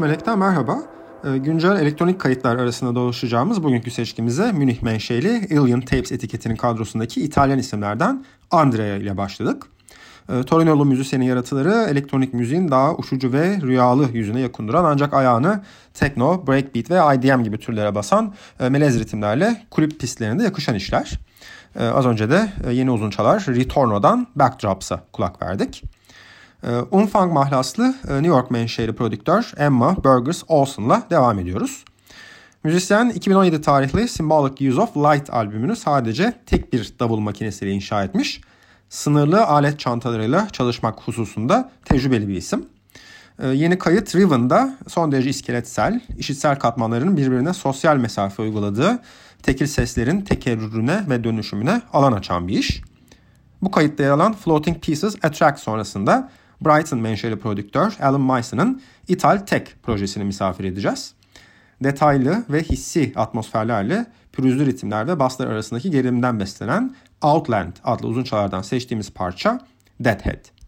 13 Melek'ten merhaba. Ee, güncel elektronik kayıtlar arasında dolaşacağımız bugünkü seçkimize Münih menşeli Alien Tapes etiketinin kadrosundaki İtalyan isimlerden Andrea ile başladık. Ee, Torinolu müzisyenin yaratıları elektronik müziğin daha uçucu ve rüyalı yüzüne yakın duran ancak ayağını tekno, breakbeat ve IDM gibi türlere basan e, melez ritimlerle kulüp pistlerinde yakışan işler. Ee, az önce de e, yeni uzun çalar Ritorno'dan Backdrops'a kulak verdik. Ee, Umfang mahlaslı e, New York menşeli prodüktör Emma Burgess Olson'la devam ediyoruz. Müzisyen 2017 tarihli Symbolic Use of Light albümünü sadece tek bir davul makinesiyle inşa etmiş. Sınırlı alet çantalarıyla çalışmak hususunda tecrübeli bir isim. Ee, yeni kayıt Riven'da son derece iskeletsel, işitsel katmanların birbirine sosyal mesafe uyguladığı tekil seslerin tekerrürüne ve dönüşümüne alan açan bir iş. Bu kayıtta yer alan Floating Pieces Attract sonrasında Brighton menşeli prodüktör Alan Myson'ın İtal Tech projesini misafir edeceğiz. Detaylı ve hissi atmosferlerle pürüzlü ritimler ve baslar arasındaki gerilimden beslenen Outland adlı uzun çalardan seçtiğimiz parça Deadhead.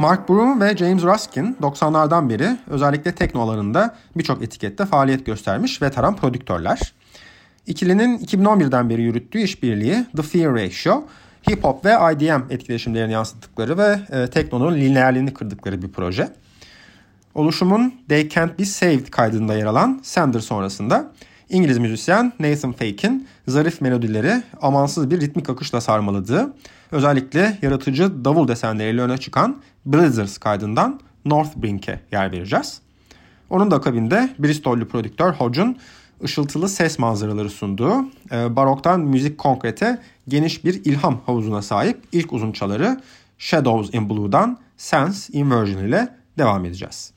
Mark Broom ve James Ruskin 90'lardan beri özellikle tekno alanında birçok etikette faaliyet göstermiş veteran prodüktörler. İkilinin 2011'den beri yürüttüğü işbirliği The Fear Ratio, hip hop ve IDM etkileşimlerini yansıttıkları ve e, teknonun lineerliğini kırdıkları bir proje. Oluşumun They Can't Be Saved kaydında yer alan Sender sonrasında İngiliz müzisyen Nathan Fake'in zarif melodileri amansız bir ritmik akışla sarmaladığı, özellikle yaratıcı davul desenleriyle öne çıkan Blizzards kaydından Northbrink'e yer vereceğiz. Onun da akabinde Bristol'lü prodüktör Hodge'un ışıltılı ses manzaraları sunduğu, e, baroktan müzik konkrete geniş bir ilham havuzuna sahip ilk uzunçaları Shadows in Blue'dan Sense Inversion ile devam edeceğiz.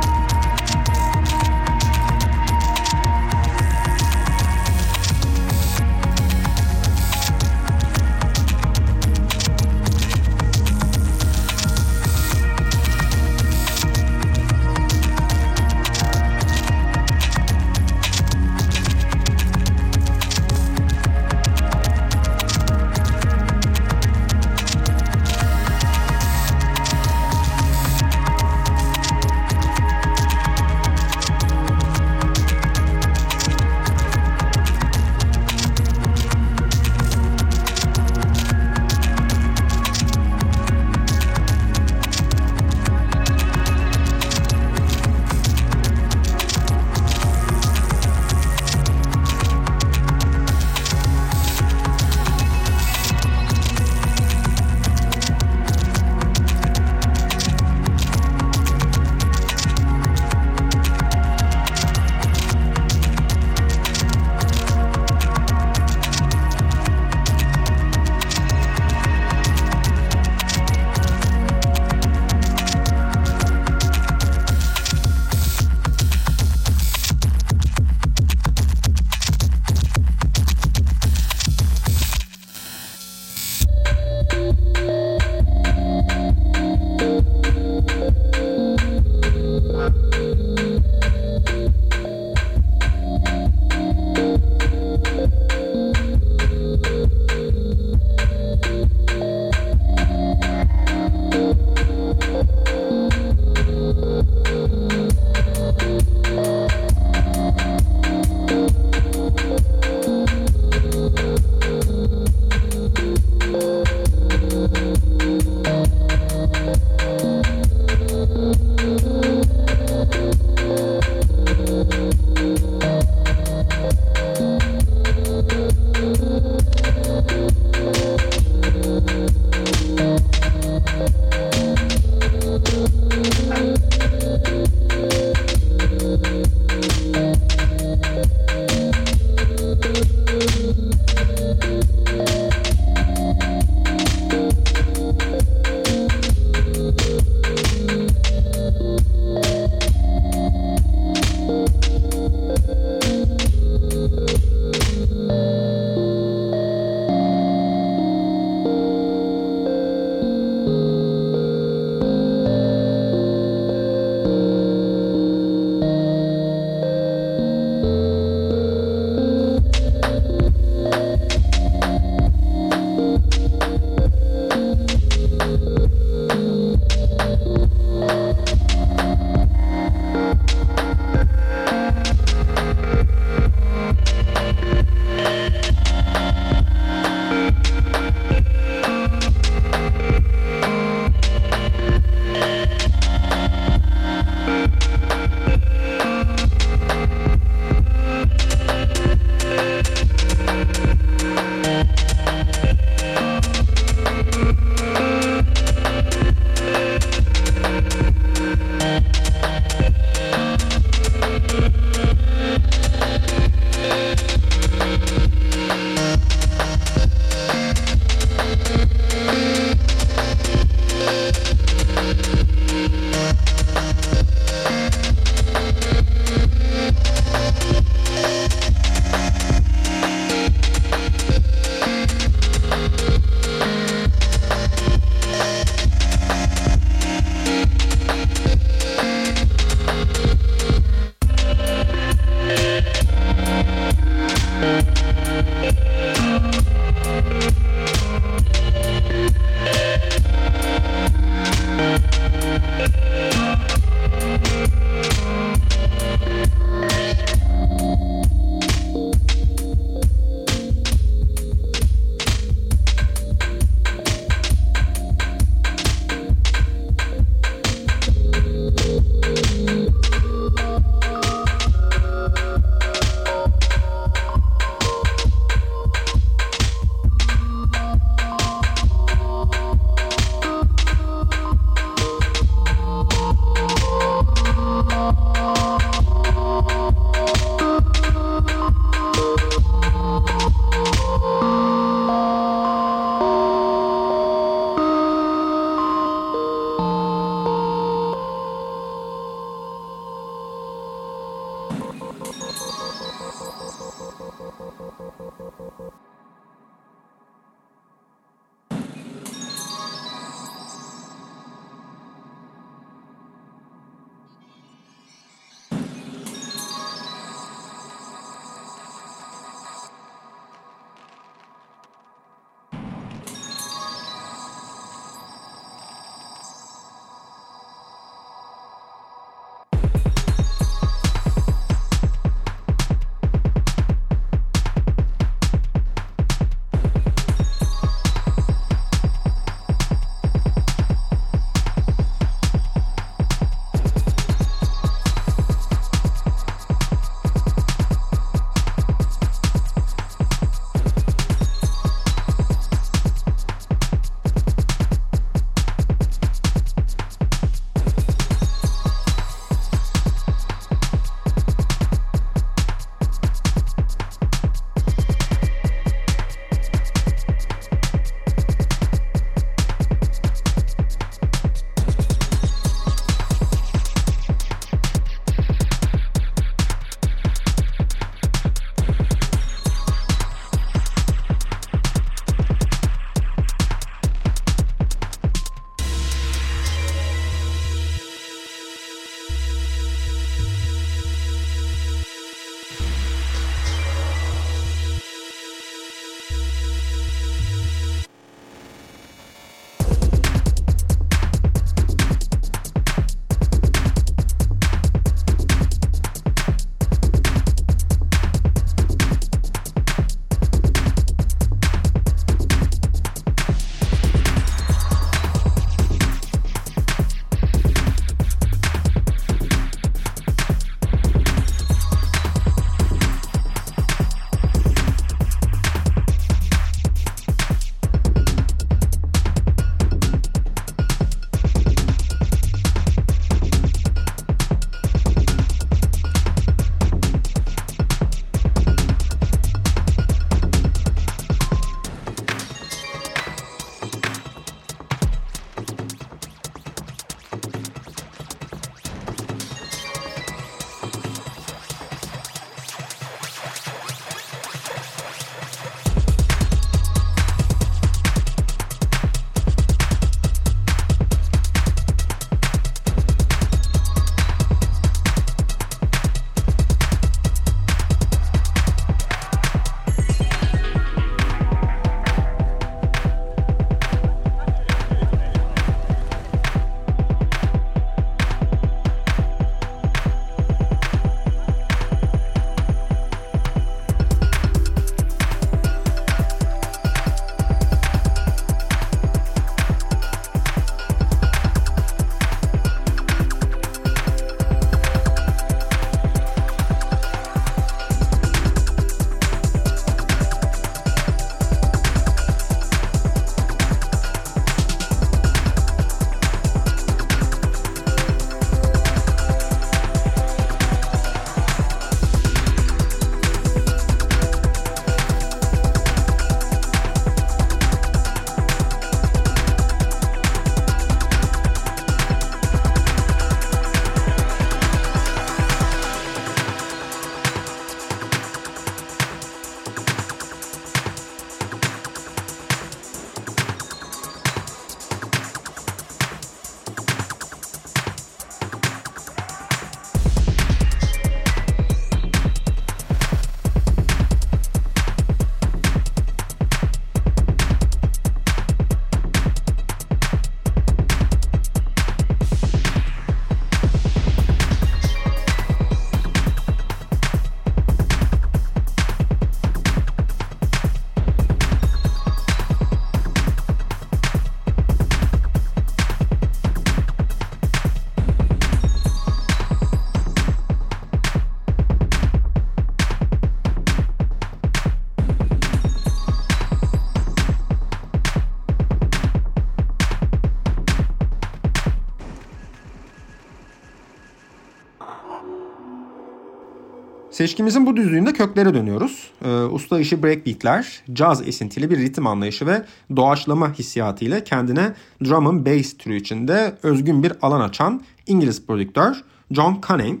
Seçkimizin bu düzlüğünde köklere dönüyoruz. Ee, usta işi breakbeatler, caz esintili bir ritim anlayışı ve doğaçlama hissiyatı ile kendine drum and bass türü içinde özgün bir alan açan İngiliz prodüktör John Cunning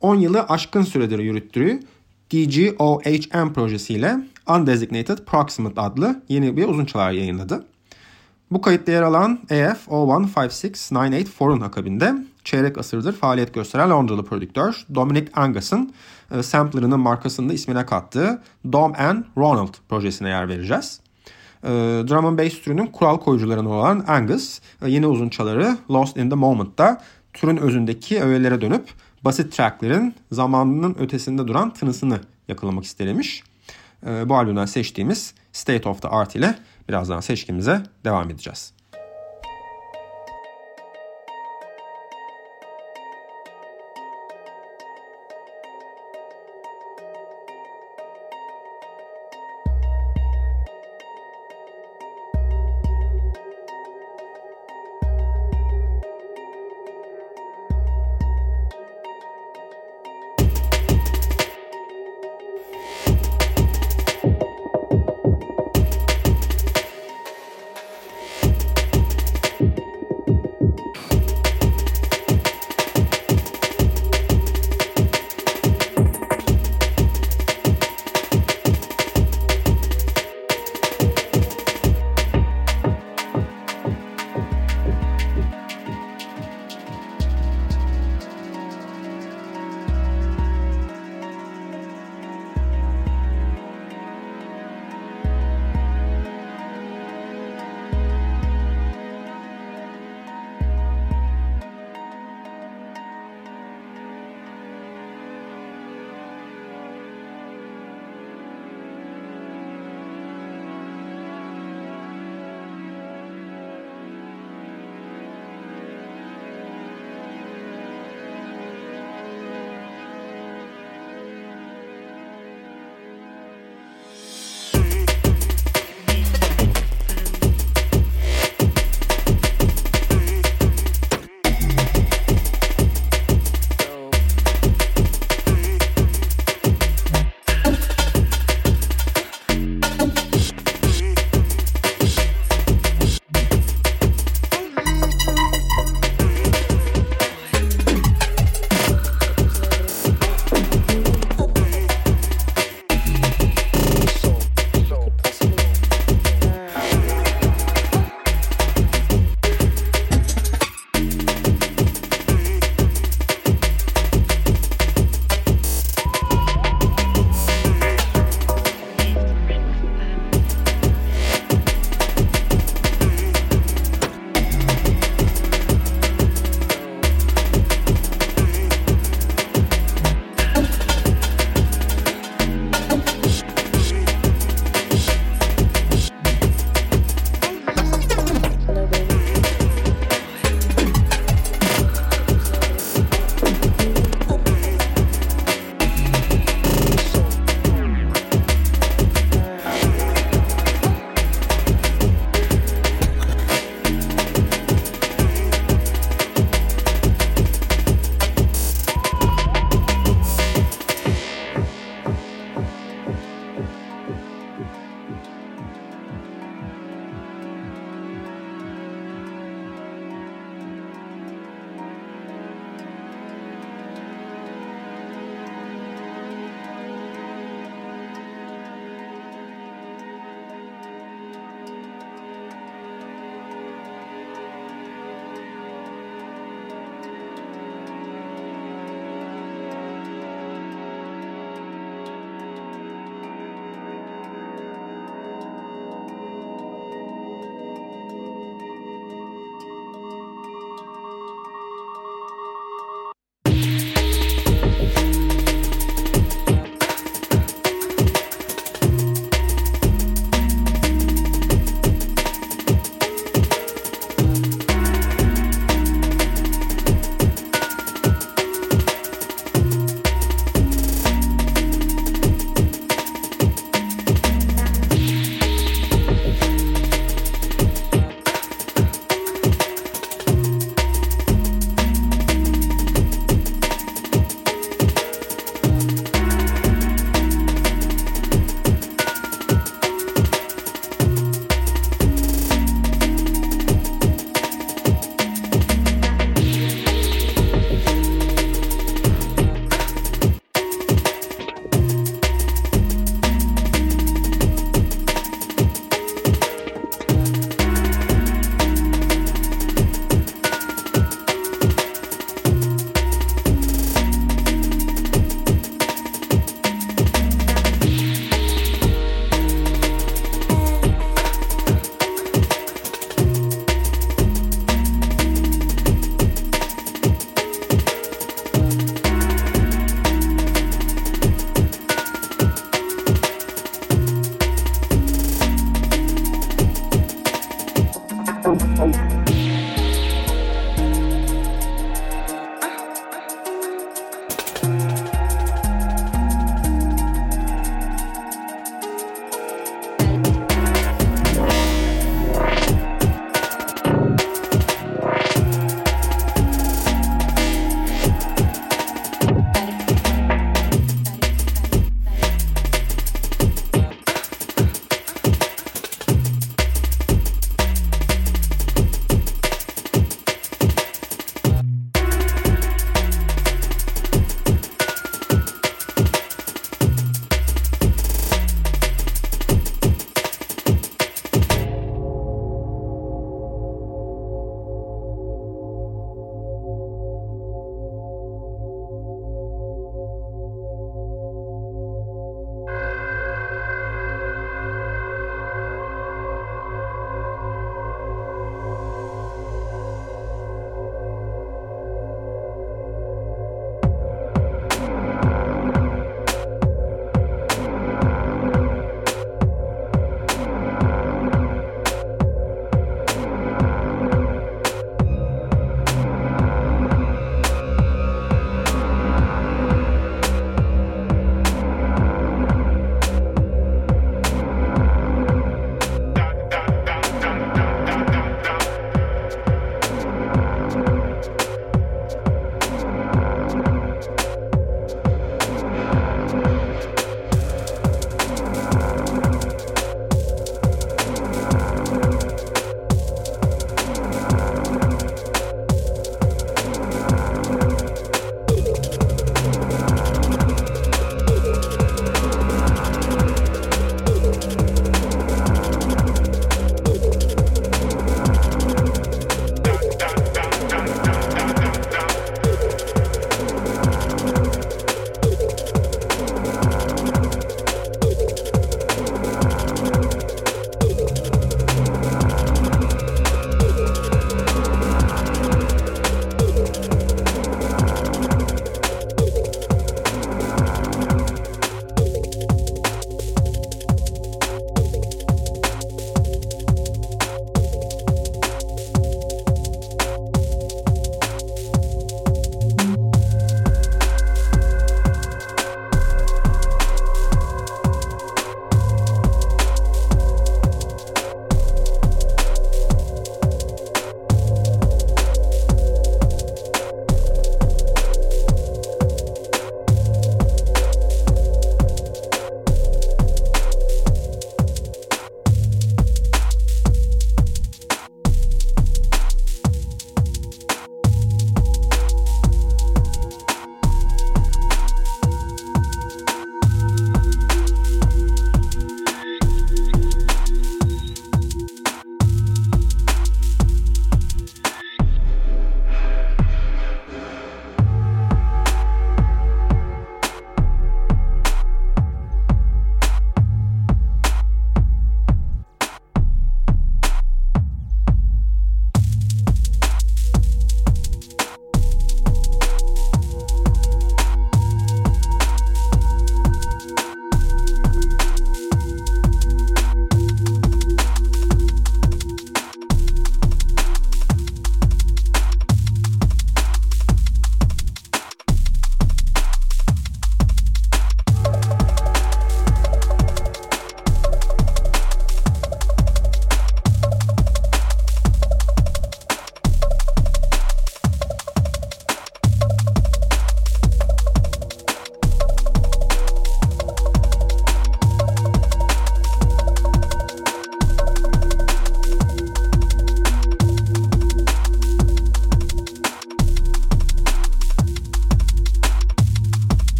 10 yılı aşkın süredir yürüttüğü DGOHM projesiyle Undesignated Proximate adlı yeni bir uzun çalar yayınladı. Bu kayıtta yer alan AF 0156984'un akabinde çeyrek asırdır faaliyet gösteren Londralı prodüktör Dominic Angus'ın e, samplerının markasını da ismine kattığı Dom and Ronald projesine yer vereceğiz. E, drum and bass türünün kural koyucularından olan Angus e, yeni uzun çaları Lost in the Moment'ta türün özündeki öğelere dönüp basit tracklerin zamanının ötesinde duran tınısını yakalamak istemiş. E, bu albümden seçtiğimiz State of the Art ile birazdan seçkimize devam edeceğiz.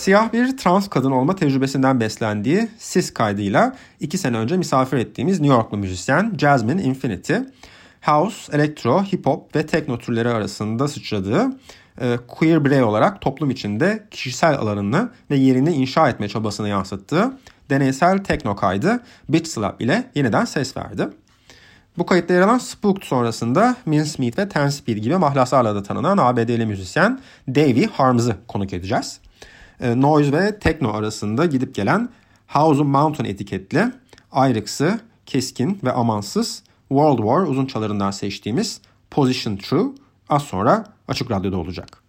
Siyah bir trans kadın olma tecrübesinden beslendiği Sis kaydıyla iki sene önce misafir ettiğimiz New Yorklu müzisyen Jasmine Infinity, house, elektro, hip hop ve tekno türleri arasında sıçradığı e, queer birey olarak toplum içinde kişisel alanını ve yerini inşa etme çabasını yansıttığı deneysel tekno kaydı Bitch Slap ile yeniden ses verdi. Bu kayıtta yer alan Spooked sonrasında Mincemeat ve Ten Speed gibi mahlaslarla da tanınan ABD'li müzisyen Davey Harms'ı konuk edeceğiz. E, noise ve techno arasında gidip gelen House of Mountain etiketli, ayrıksı, keskin ve amansız World War uzun çalarından seçtiğimiz Position True az sonra Açık Radyo'da olacak.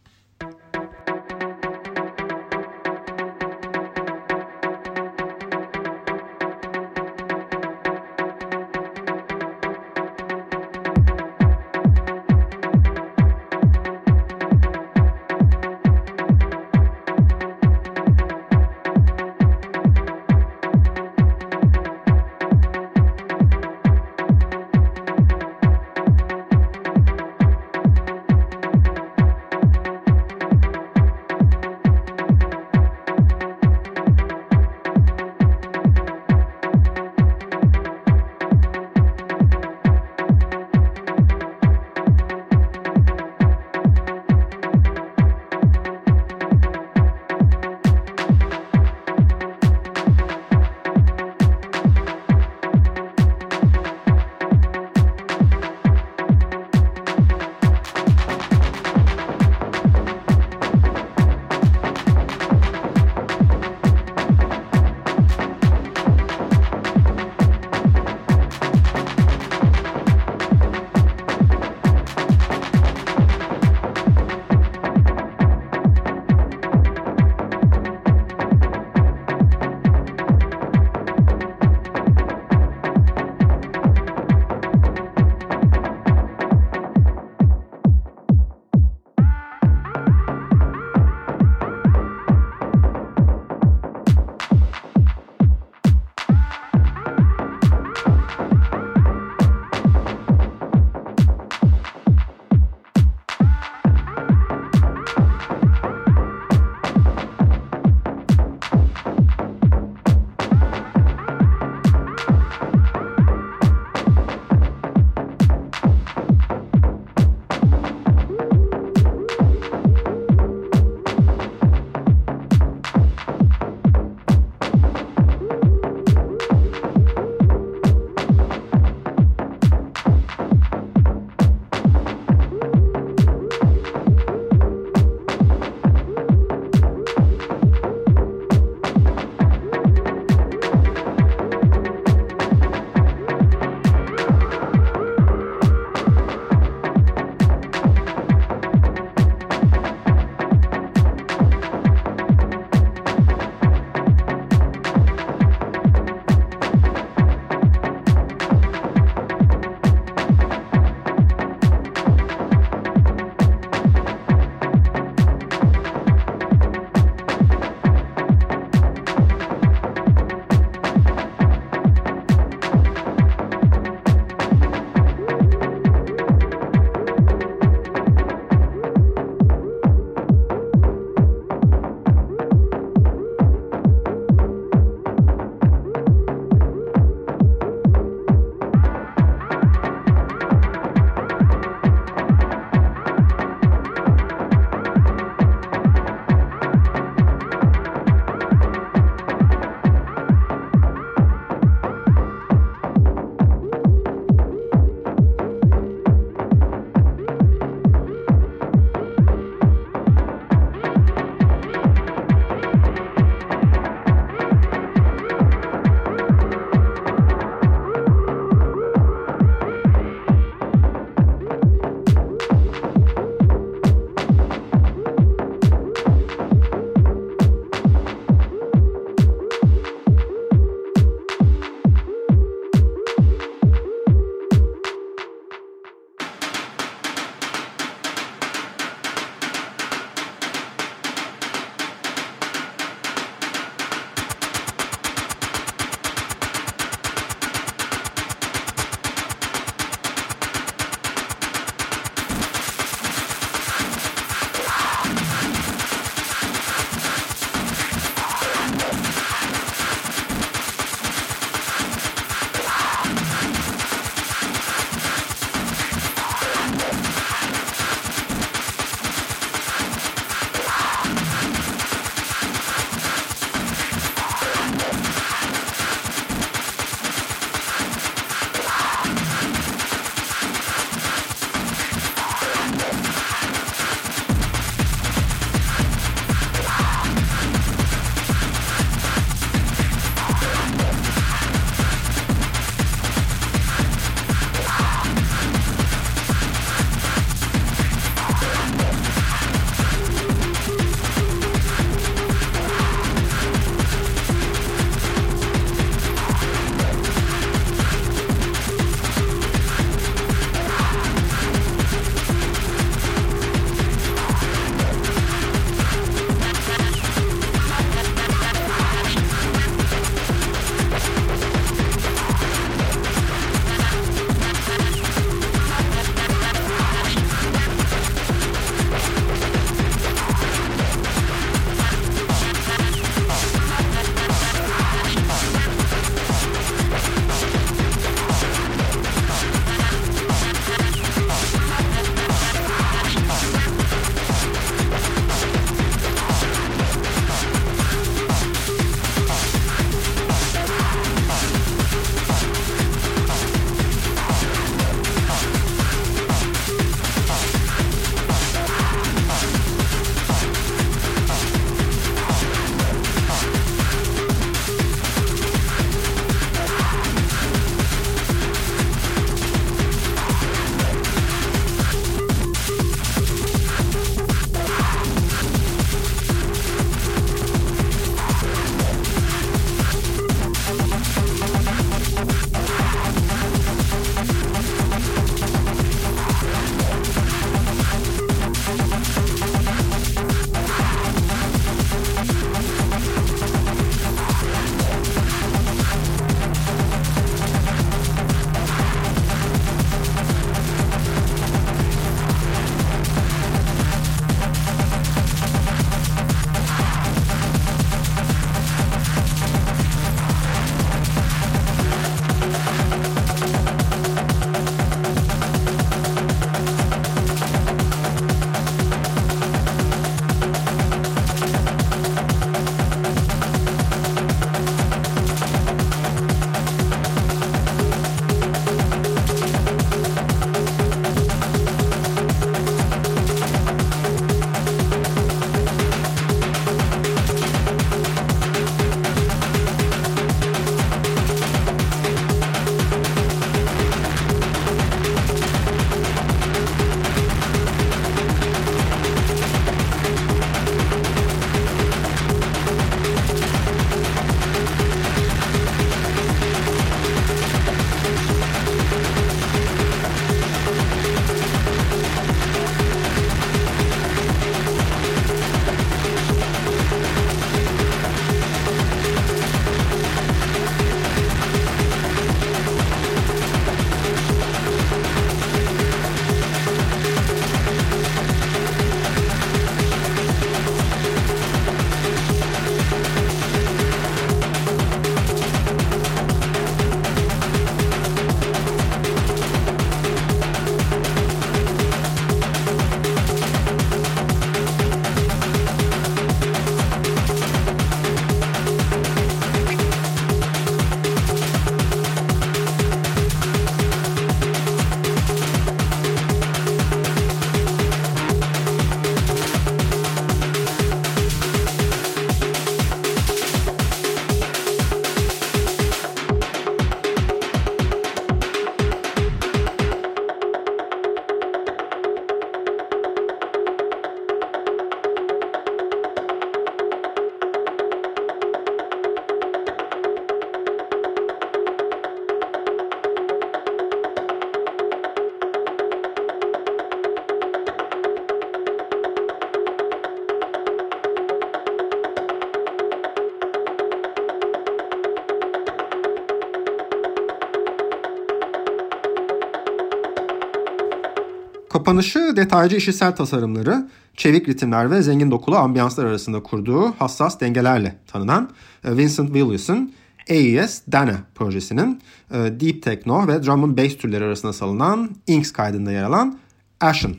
Kapanışı detaycı işitsel tasarımları, çevik ritimler ve zengin dokulu ambiyanslar arasında kurduğu hassas dengelerle tanınan e, Vincent Williams'ın AES Dana projesinin e, Deep Techno ve Drum and Bass türleri arasında salınan Inks kaydında yer alan Ashen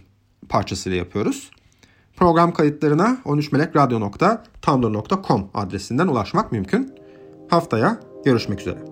parçasıyla yapıyoruz. Program kayıtlarına 13melekradyo.tumblr.com adresinden ulaşmak mümkün. Haftaya görüşmek üzere.